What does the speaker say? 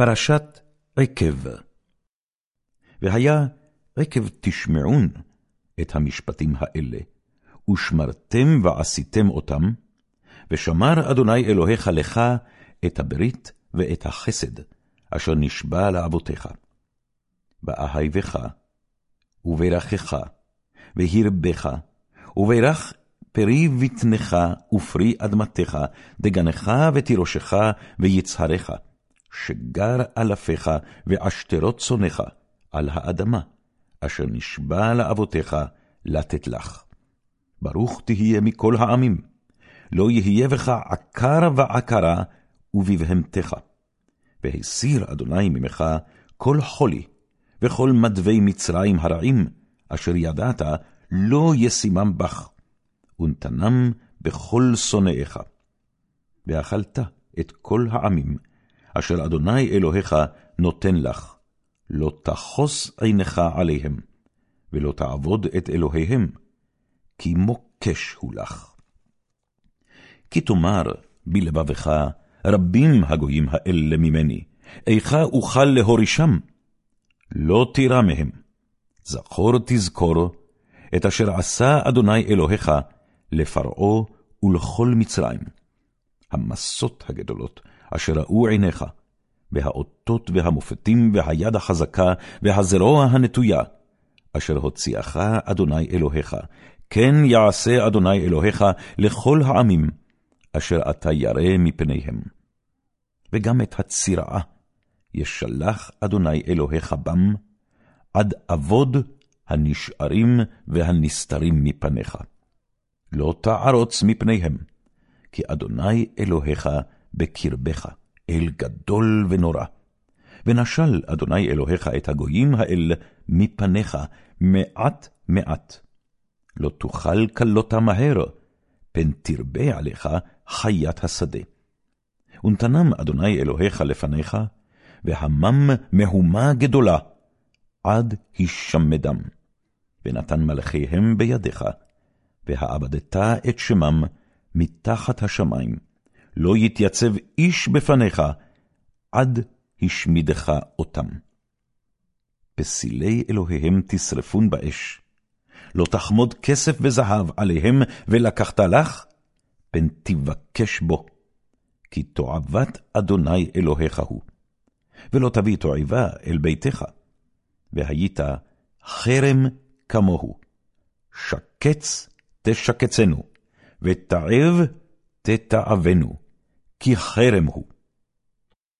פרשת עקב. והיה עקב תשמעון את המשפטים האלה, ושמרתם ועשיתם אותם, ושמר אדוני אלוהיך לך את הברית ואת החסד, אשר נשבע לאבותיך. באהיבך, וברכך, והרבך, וברך פרי בטנך ופרי אדמתך, דגנך ותירושך ויצהרך, שגר אלפיך ועשתרות צונך על האדמה, אשר נשבע לאבותיך לתת לך. ברוך תהיה מכל העמים, לא יהיה בך עקר ועקרה ובבהמתך. והסיר אדוני ממך כל חולי, וכל מדווי מצרים הרעים, אשר ידעת, לא ישימם בך, ונתנם בכל שונאיך. ואכלת את כל העמים, אשר אדוני אלוהיך נותן לך, לא תחוס עינך עליהם, ולא תעבוד את אלוהיהם, כי מוקש הוא לך. כי תאמר בלבבך, רבים הגויים האלה ממני, איכה אוכל להורישם? לא תירא מהם. זכור תזכור את אשר עשה אדוני אלוהיך לפרעה ולכל מצרים. המסות הגדולות אשר ראו עיניך, והאותות והמופתים והיד החזקה והזרוע הנטויה, אשר הוציאך אדוני אלוהיך, כן יעשה אדוני אלוהיך לכל העמים, אשר אתה ירא מפניהם. וגם את הצירעה ישלח אדוני אלוהיך בם, עד אבוד הנשארים והנסתרים מפניך. לא תערוץ מפניהם, כי אדוני אלוהיך בקרבך, אל גדול ונורא. ונשל אדוני אלוהיך את הגויים האל מפניך מעט מעט. לא תוכל כלותה מהר, פן תרבה עליך חיית השדה. ונתנם אדוני אלוהיך לפניך, והמם מהומה גדולה, עד הישמדם. ונתן מלכיהם בידיך, והעבדת את שמם מתחת השמיים. לא יתייצב איש בפניך, עד השמידך אותם. פסילי אלוהיהם תשרפון באש. לא תחמוד כסף וזהב עליהם, ולקחת לך, פן תבקש בו. כי תועבת אדוני אלוהיך הוא. ולא תביא תועבה אל ביתך. והיית חרם כמוהו. שקץ תשקצנו, ותעב תתעבנו, כי חרם הוא.